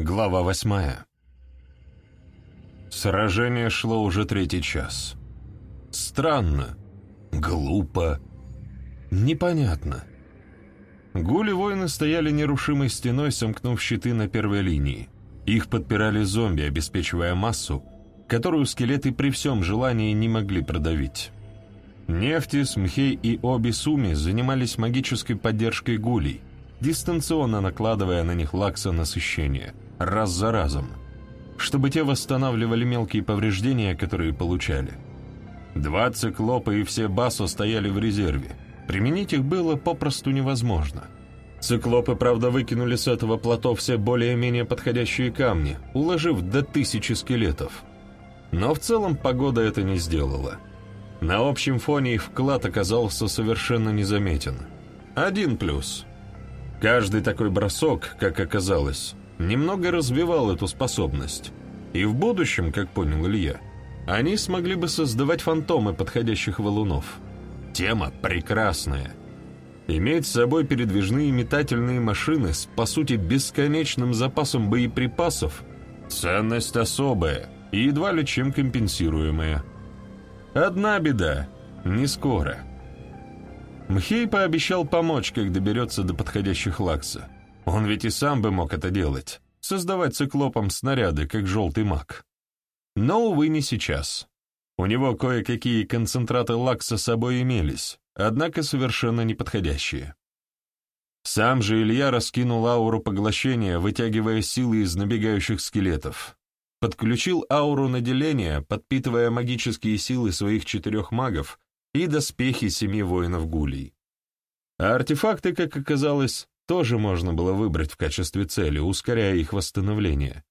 Глава восьмая. Сражение шло уже третий час. Странно, глупо, непонятно. Гули-воины стояли нерушимой стеной, сомкнув щиты на первой линии. Их подпирали зомби, обеспечивая массу, которую скелеты при всем желании не могли продавить. Нефтис, Мхей и Оби Суми занимались магической поддержкой гулей, дистанционно накладывая на них лакса насыщения – раз за разом, чтобы те восстанавливали мелкие повреждения, которые получали. Два циклопа и все басо стояли в резерве. Применить их было попросту невозможно. Циклопы, правда, выкинули с этого плато все более-менее подходящие камни, уложив до тысячи скелетов. Но в целом погода это не сделала. На общем фоне их вклад оказался совершенно незаметен. Один плюс. Каждый такой бросок, как оказалось, немного развивал эту способность, и в будущем, как понял Илья, они смогли бы создавать фантомы подходящих валунов. Тема прекрасная. Иметь с собой передвижные метательные машины с, по сути, бесконечным запасом боеприпасов – ценность особая и едва ли чем компенсируемая. Одна беда – не скоро. Мхей пообещал помочь, как доберется до подходящих лакса – он ведь и сам бы мог это делать, создавать циклопом снаряды, как желтый маг. Но, увы, не сейчас. У него кое-какие концентраты лакса с собой имелись, однако совершенно неподходящие. Сам же Илья раскинул ауру поглощения, вытягивая силы из набегающих скелетов. Подключил ауру наделения, подпитывая магические силы своих четырех магов и доспехи семи воинов гулей. А артефакты, как оказалось, тоже можно было выбрать в качестве цели, ускоряя их восстановление.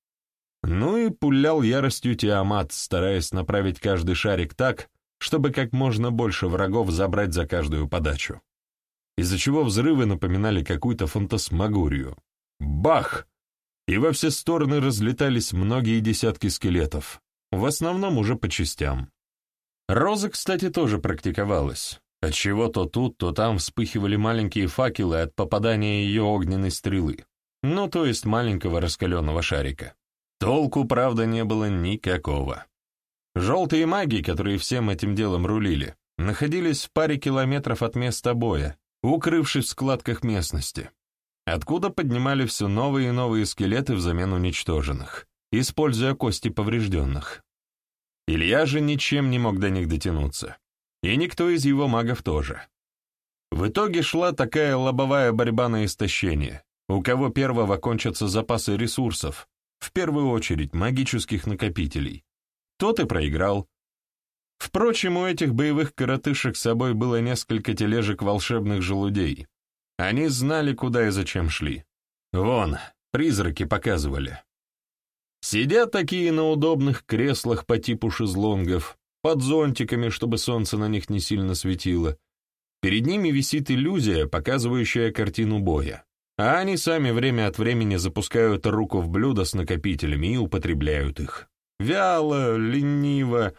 Ну и пулял яростью Тиамат, стараясь направить каждый шарик так, чтобы как можно больше врагов забрать за каждую подачу. Из-за чего взрывы напоминали какую-то фантасмагорию. Бах! И во все стороны разлетались многие десятки скелетов, в основном уже по частям. Роза, кстати, тоже практиковалась. Отчего то тут, то там вспыхивали маленькие факелы от попадания ее огненной стрелы, ну, то есть маленького раскаленного шарика. Толку, правда, не было никакого. Желтые маги, которые всем этим делом рулили, находились в паре километров от места боя, укрывшись в складках местности, откуда поднимали все новые и новые скелеты взамен уничтоженных, используя кости поврежденных. Илья же ничем не мог до них дотянуться и никто из его магов тоже. В итоге шла такая лобовая борьба на истощение, у кого первого кончатся запасы ресурсов, в первую очередь магических накопителей. Тот и проиграл. Впрочем, у этих боевых коротышек с собой было несколько тележек волшебных желудей. Они знали, куда и зачем шли. Вон, призраки показывали. Сидят такие на удобных креслах по типу шезлонгов, под зонтиками, чтобы солнце на них не сильно светило. Перед ними висит иллюзия, показывающая картину боя. А они сами время от времени запускают руку в блюдо с накопителями и употребляют их. Вяло, лениво,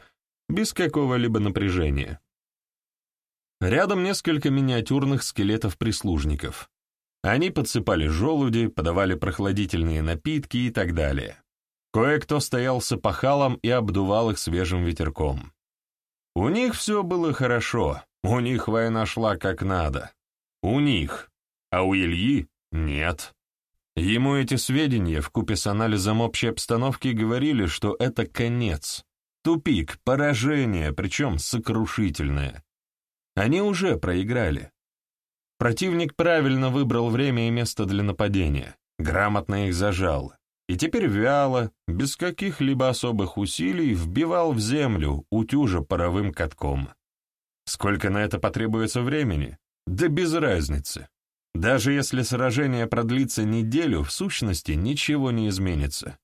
без какого-либо напряжения. Рядом несколько миниатюрных скелетов-прислужников. Они подсыпали желуди, подавали прохладительные напитки и так далее. Кое-кто стоял с опахалом и обдувал их свежим ветерком. У них все было хорошо, у них война шла как надо. У них, а у Ильи нет. Ему эти сведения вкупе с анализом общей обстановки говорили, что это конец, тупик, поражение, причем сокрушительное. Они уже проиграли. Противник правильно выбрал время и место для нападения, грамотно их зажал, и теперь вяло, без каких-либо особых усилий, вбивал в землю, утюжа паровым катком. Сколько на это потребуется времени? Да без разницы. Даже если сражение продлится неделю, в сущности ничего не изменится.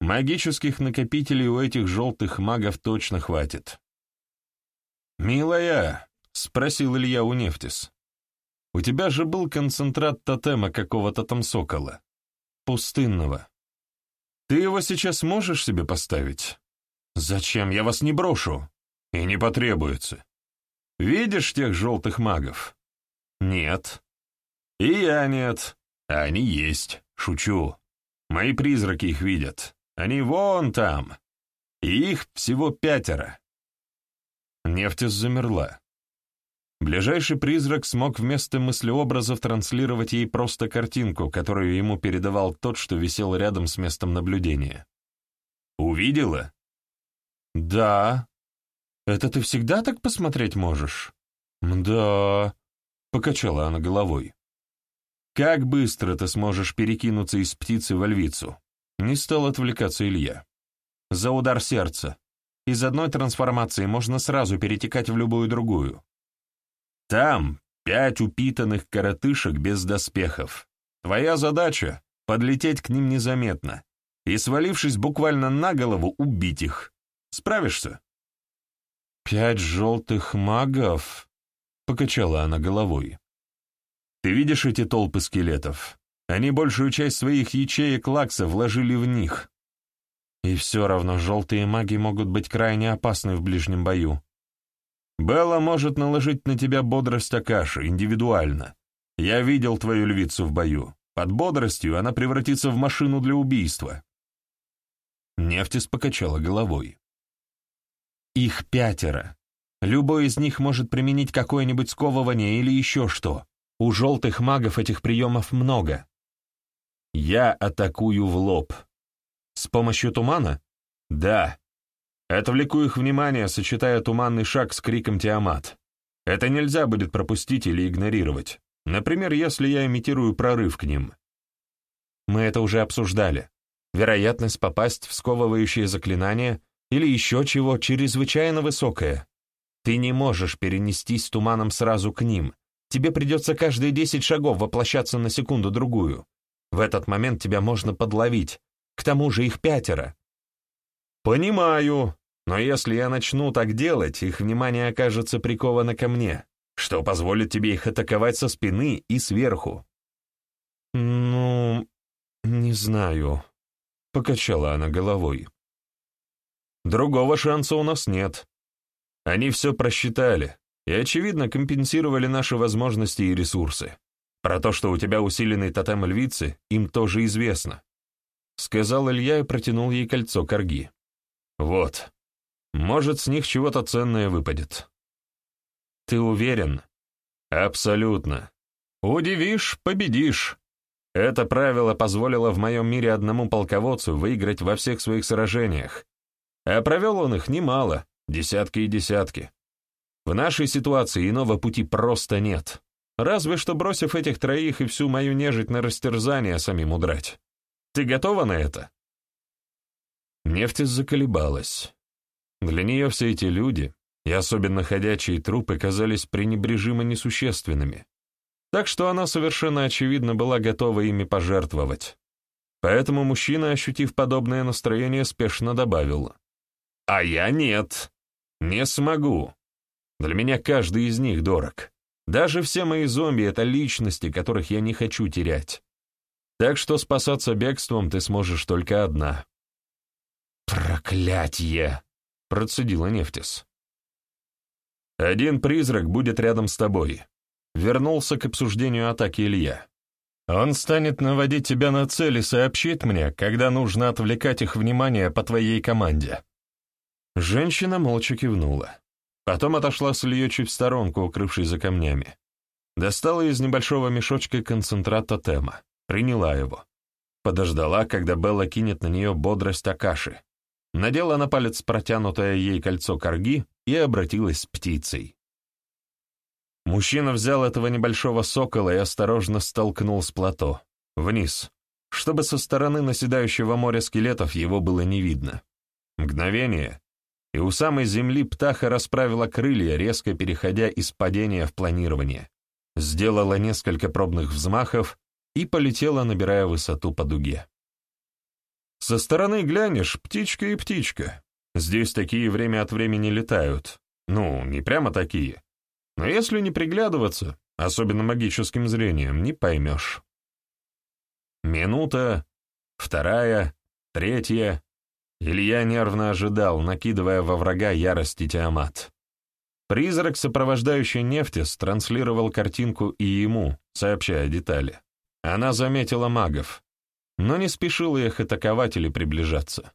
Магических накопителей у этих желтых магов точно хватит. «Милая», — спросил Илья у Нефтис, — «у тебя же был концентрат тотема какого-то там сокола. Пустынного. Ты его сейчас можешь себе поставить? Зачем? Я вас не брошу. И не потребуется. Видишь тех желтых магов? Нет. И я нет. А они есть. Шучу. Мои призраки их видят. Они вон там. И их всего пятеро. Нефтис замерла. Ближайший призрак смог вместо мыслеобразов транслировать ей просто картинку, которую ему передавал тот, что висел рядом с местом наблюдения. «Увидела?» «Да. Это ты всегда так посмотреть можешь?» «Да», — покачала она головой. «Как быстро ты сможешь перекинуться из птицы в львицу?» Не стал отвлекаться Илья. «За удар сердца. Из одной трансформации можно сразу перетекать в любую другую. Там пять упитанных коротышек без доспехов. Твоя задача — подлететь к ним незаметно и, свалившись буквально на голову, убить их. Справишься?» «Пять желтых магов?» — покачала она головой. «Ты видишь эти толпы скелетов? Они большую часть своих ячеек лакса вложили в них. И все равно желтые маги могут быть крайне опасны в ближнем бою. Белла может наложить на тебя бодрость Акаши, индивидуально. Я видел твою львицу в бою. Под бодростью она превратится в машину для убийства. Нефтис покачала головой. Их пятеро. Любой из них может применить какое-нибудь сковывание или еще что. У желтых магов этих приемов много. Я атакую в лоб. С помощью тумана? Да. Отвлеку их внимание, сочетая туманный шаг с криком Тиамат. Это нельзя будет пропустить или игнорировать. Например, если я имитирую прорыв к ним. Мы это уже обсуждали. Вероятность попасть в сковывающее заклинание или еще чего чрезвычайно высокая. Ты не можешь перенестись туманом сразу к ним. Тебе придется каждые десять шагов воплощаться на секунду-другую. В этот момент тебя можно подловить. К тому же их пятеро. Понимаю, но если я начну так делать, их внимание окажется приковано ко мне, что позволит тебе их атаковать со спины и сверху. «Ну, не знаю», — покачала она головой. «Другого шанса у нас нет. Они все просчитали и, очевидно, компенсировали наши возможности и ресурсы. Про то, что у тебя усиленный тотем львицы, им тоже известно», — сказал Илья и протянул ей кольцо корги. «Вот, может, с них чего-то ценное выпадет. Ты уверен? Абсолютно. Удивишь — победишь. Это правило позволило в моем мире одному полководцу выиграть во всех своих сражениях. А провел он их немало, десятки и десятки. В нашей ситуации иного пути просто нет. Разве что бросив этих троих и всю мою нежить на растерзание самим удрать. Ты готова на это? Нефть заколебалась. Для нее все эти люди, и особенно ходячие трупы, казались пренебрежимо несущественными, так что она совершенно очевидно была готова ими пожертвовать. Поэтому мужчина, ощутив подобное настроение, спешно добавил. «А я нет. Не смогу. Для меня каждый из них дорог. Даже все мои зомби — это личности, которых я не хочу терять. Так что спасаться бегством ты сможешь только одна». «Проклятье!» Процедила Нефтис. «Один призрак будет рядом с тобой», — вернулся к обсуждению атаки Илья. «Он станет наводить тебя на цель и сообщит мне, когда нужно отвлекать их внимание по твоей команде». Женщина молча кивнула. Потом отошла с чуть в сторонку, укрывшись за камнями. Достала из небольшого мешочка концентрат тотема, приняла его. Подождала, когда Белла кинет на нее бодрость Акаши надела на палец протянутое ей кольцо корги и обратилась с птицей. Мужчина взял этого небольшого сокола и осторожно столкнул с плато, вниз, чтобы со стороны наседающего моря скелетов его было не видно. Мгновение, и у самой земли птаха расправила крылья, резко переходя из падения в планирование, сделала несколько пробных взмахов и полетела, набирая высоту по дуге. Со стороны глянешь, птичка и птичка. Здесь такие время от времени летают. Ну, не прямо такие. Но если не приглядываться, особенно магическим зрением, не поймешь. Минута, вторая, третья. Илья нервно ожидал, накидывая во врага ярости Тиамат. Призрак, сопровождающий Нефтис, транслировал картинку и ему, сообщая детали. Она заметила магов, но не спешила их атаковать или приближаться.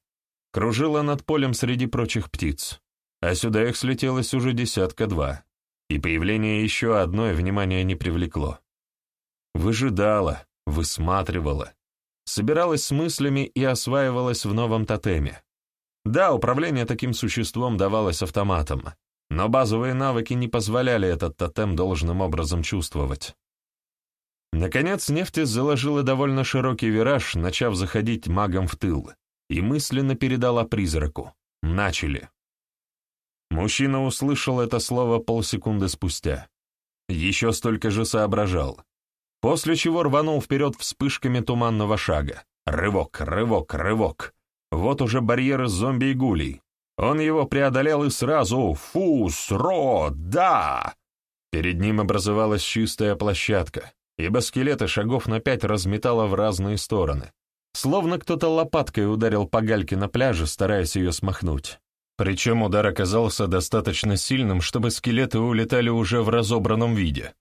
Кружила над полем среди прочих птиц, а сюда их слетелось уже десятка-два, и появление еще одной внимания не привлекло. Выжидала, высматривала, собиралась с мыслями и осваивалась в новом тотеме. Да, управление таким существом давалось автоматом, но базовые навыки не позволяли этот тотем должным образом чувствовать. Наконец, Нефтис заложила довольно широкий вираж, начав заходить магом в тыл, и мысленно передала призраку. Начали. Мужчина услышал это слово полсекунды спустя. Еще столько же соображал. После чего рванул вперед вспышками туманного шага. Рывок, рывок, рывок. Вот уже барьеры зомби и гулей. Он его преодолел и сразу «Фус! Ро! Да!» Перед ним образовалась чистая площадка, ибо скелеты шагов на пять разметало в разные стороны. Словно кто-то лопаткой ударил по гальке на пляже, стараясь ее смахнуть. Причем удар оказался достаточно сильным, чтобы скелеты улетали уже в разобранном виде.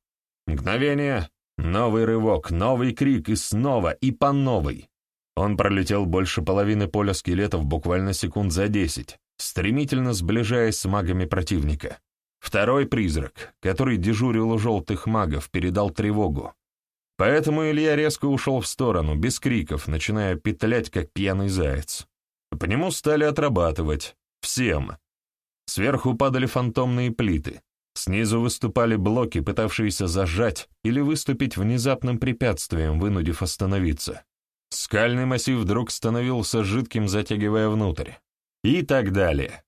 Мгновение, новый рывок, новый крик и снова, и по новой. Он пролетел больше половины поля скелетов буквально секунд за десять, стремительно сближаясь с магами противника. Второй призрак, который дежурил у желтых магов, передал тревогу. Поэтому Илья резко ушел в сторону, без криков, начиная петлять, как пьяный заяц. По нему стали отрабатывать. Всем. Сверху падали фантомные плиты. Снизу выступали блоки, пытавшиеся зажать или выступить внезапным препятствием, вынудив остановиться. Скальный массив вдруг становился жидким, затягивая внутрь. И так далее.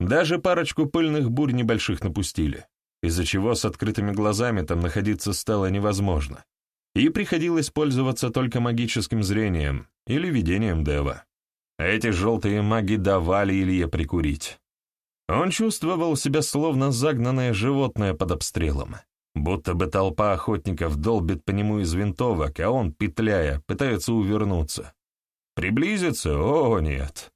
Даже парочку пыльных бурь небольших напустили, из-за чего с открытыми глазами там находиться стало невозможно. И приходилось пользоваться только магическим зрением или видением Дева. Эти желтые маги давали Илье прикурить. Он чувствовал себя словно загнанное животное под обстрелом, будто бы толпа охотников долбит по нему из винтовок, а он, петляя, пытается увернуться. Приблизиться? О, нет.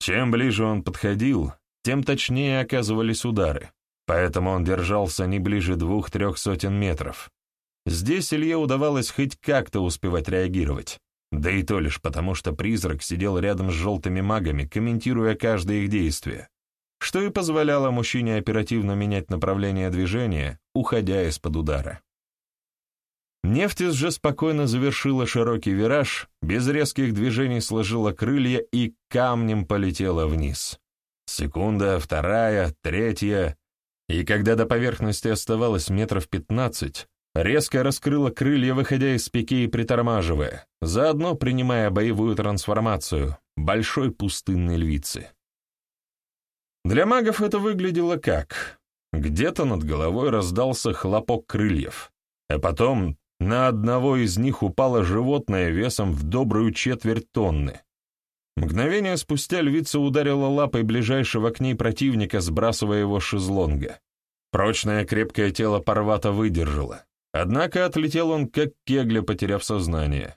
Чем ближе он подходил, тем точнее оказывались удары, поэтому он держался не ближе двух-трех сотен метров. Здесь Илье удавалось хоть как-то успевать реагировать, да и то лишь потому, что призрак сидел рядом с желтыми магами, комментируя каждое их действие, что и позволяло мужчине оперативно менять направление движения, уходя из-под удара. Нефтис же спокойно завершила широкий вираж, без резких движений сложила крылья и камнем полетела вниз. Секунда, вторая, третья, и когда до поверхности оставалось метров пятнадцать, резко раскрыла крылья, выходя из пике и притормаживая, заодно принимая боевую трансформацию большой пустынной львицы. Для магов это выглядело как? Где-то над головой раздался хлопок крыльев, а потом на одного из них упало животное весом в добрую четверть тонны. Мгновение спустя львица ударила лапой ближайшего к ней противника, сбрасывая его с шезлонга. Прочное крепкое тело Парвата выдержало. Однако отлетел он, как кегля, потеряв сознание.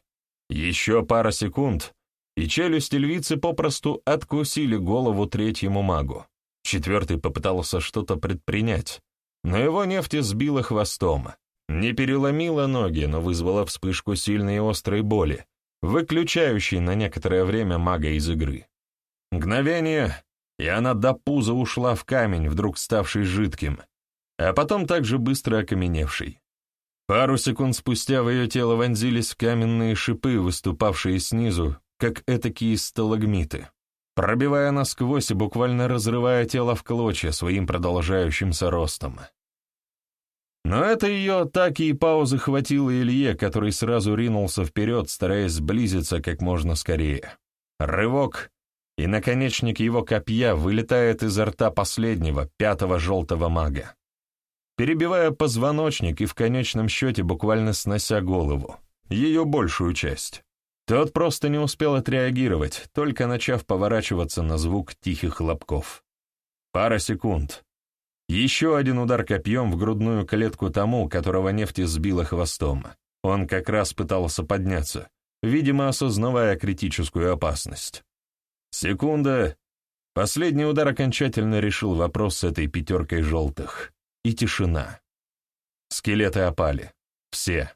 Еще пара секунд, и челюсти львицы попросту откусили голову третьему магу. Четвертый попытался что-то предпринять, но его нефть сбила хвостом. Не переломила ноги, но вызвала вспышку сильной и острой боли, выключающей на некоторое время мага из игры. Мгновение, и она до пуза ушла в камень, вдруг ставший жидким, а потом также быстро окаменевший. Пару секунд спустя в ее тело вонзились каменные шипы, выступавшие снизу, как этакие сталагмиты, пробивая насквозь и буквально разрывая тело в клочья своим продолжающимся ростом. Но это ее атаки и паузы хватило Илье, который сразу ринулся вперед, стараясь сблизиться как можно скорее. Рывок, и наконечник его копья вылетает изо рта последнего, пятого желтого мага, перебивая позвоночник и в конечном счете буквально снося голову, ее большую часть. Тот просто не успел отреагировать, только начав поворачиваться на звук тихих хлопков. Пара секунд, еще один удар копьем в грудную клетку тому, которого нефть сбила хвостом. Он как раз пытался подняться, видимо, осознавая критическую опасность. Секунда. Последний удар окончательно решил вопрос с этой пятеркой желтых. И тишина. Скелеты опали. Все.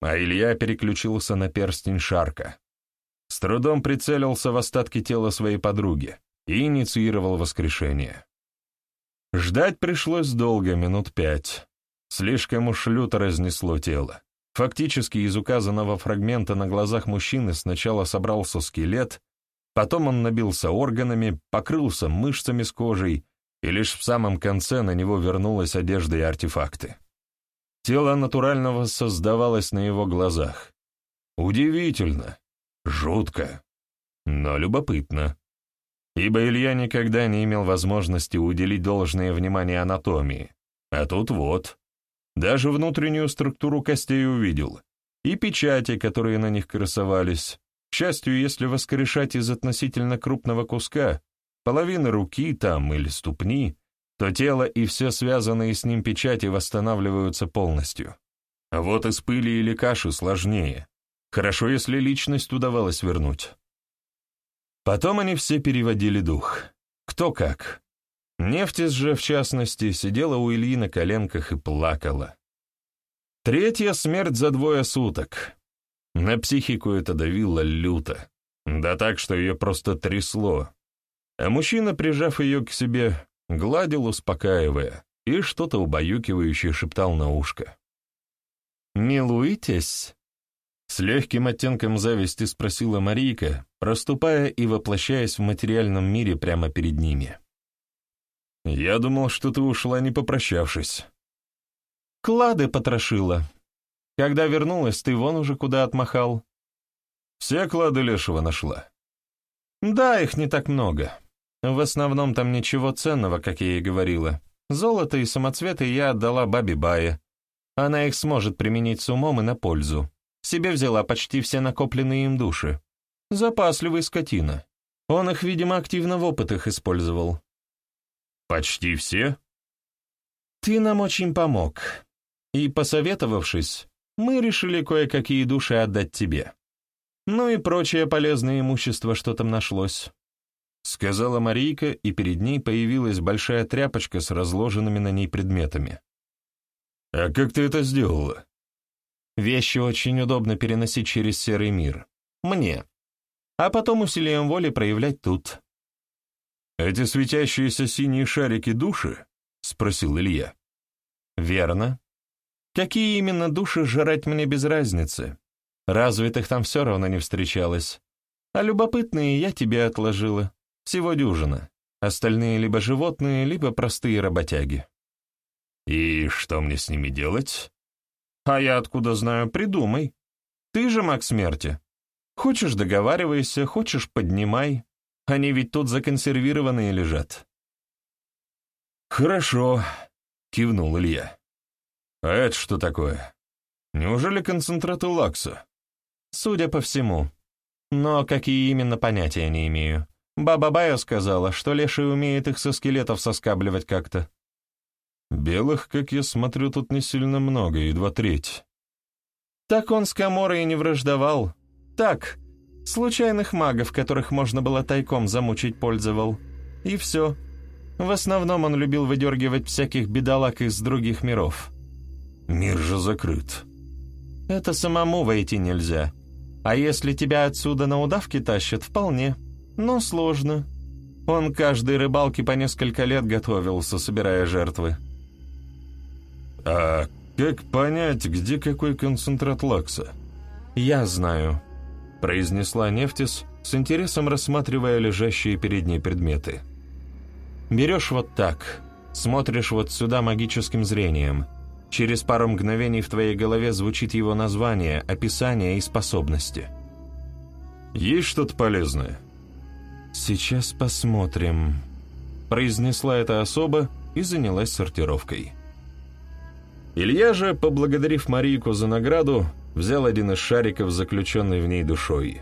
А Илья переключился на перстень Шарка. трудом прицелился в остатки тела своей подруги и инициировал воскрешение. Ждать пришлось долго, минут пять. Слишком уж люто разнесло тело. Фактически из указанного фрагмента на глазах мужчины сначала собрался скелет, потом он набился органами, покрылся мышцами с кожей, и лишь в самом конце на него вернулась одежда и артефакты. Тело натурального создавалось на его глазах. Удивительно, жутко, но любопытно. Ибо Илья никогда не имел возможности уделить должное внимание анатомии. А тут вот, даже внутреннюю структуру костей увидел, и печати, которые на них красовались. К счастью, если воскрешать из относительно крупного куска, половины руки там или ступни, то тело и все связанные с ним печати восстанавливаются полностью. А вот из пыли или каши сложнее. Хорошо, если личность удавалось вернуть. Потом они все переводили дух. Кто как. Нефтис же, в частности, сидела у Ильи на коленках и плакала. Третья смерть за двое суток. На психику это давило люто. Да так, что ее просто трясло. А мужчина, прижав ее к себе, гладил, успокаивая, и что-то убаюкивающее шептал на ушко. «Милуетесь?» С легким оттенком зависти спросила Марийка, проступая и воплощаясь в материальном мире прямо перед ними. «Я думал, что ты ушла, не попрощавшись». «Клады потрошила. Когда вернулась, ты вон уже куда отмахал». «Все клады Лешего нашла». «Да, их не так много. В основном там ничего ценного, как я и говорила. Золото и самоцветы я отдала бабе Бае. Она их сможет применить с умом и на пользу. Себе взяла почти все накопленные им души. Запасливый скотина. Он их, видимо, активно в опытах использовал. «Почти все?» «Ты нам очень помог. И, посоветовавшись, мы решили кое-какие души отдать тебе. Ну и прочее полезное имущество, что там нашлось». Сказала Марийка, и перед ней появилась большая тряпочка с разложенными на ней предметами. «А как ты это сделала?» Вещи очень удобно переносить через серый мир. Мне. А потом усилием воли проявлять тут. «Эти светящиеся синие шарики души?» — спросил Илья. «Верно. Какие именно души жрать мне без разницы? Развитых там все равно не встречалось. А любопытные я тебе отложила. Всего дюжина. Остальные либо животные, либо простые работяги». «И что мне с ними делать?» А я откуда знаю, придумай. Ты же маг смерти. Хочешь, договаривайся, хочешь, поднимай. Они ведь тут законсервированные лежат. Хорошо, кивнул Илья. А это что такое? Неужели концентраты лакса? Судя по всему. Но какие именно понятия не имею. Баба Байо сказала, что леший умеет их со скелетов соскабливать как-то. Белых, как я смотрю, тут не сильно много, едва треть. Так он с Каморой не враждовал. Так, случайных магов, которых можно было тайком замучить, пользовал. И все. В основном он любил выдергивать всяких бедолаг из других миров. Мир же закрыт. Это самому войти нельзя. А если тебя отсюда на удавки тащат, вполне. Но сложно. Он каждой рыбалке по несколько лет готовился, собирая жертвы. «А как понять, где какой концентрат лакса?» «Я знаю», — произнесла Нефтис, с интересом рассматривая лежащие перед ней предметы. «Берешь вот так, смотришь вот сюда магическим зрением. Через пару мгновений в твоей голове звучит его название, описание и способности». «Есть что-то полезное?» «Сейчас посмотрим», — произнесла эта особа и занялась сортировкой. Илья же, поблагодарив Марийку за награду, взял один из шариков, заключенный в ней душой.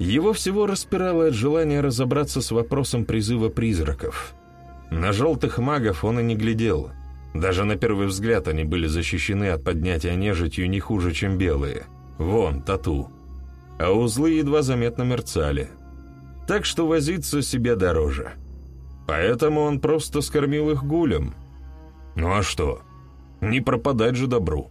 Его всего распирало от желания разобраться с вопросом призыва призраков. На желтых магов он и не глядел. Даже на первый взгляд они были защищены от поднятия нежитью не хуже, чем белые. Вон, тату. А узлы едва заметно мерцали. Так что возиться себе дороже. Поэтому он просто скормил их гулем. Ну а что? Не пропадать же добру.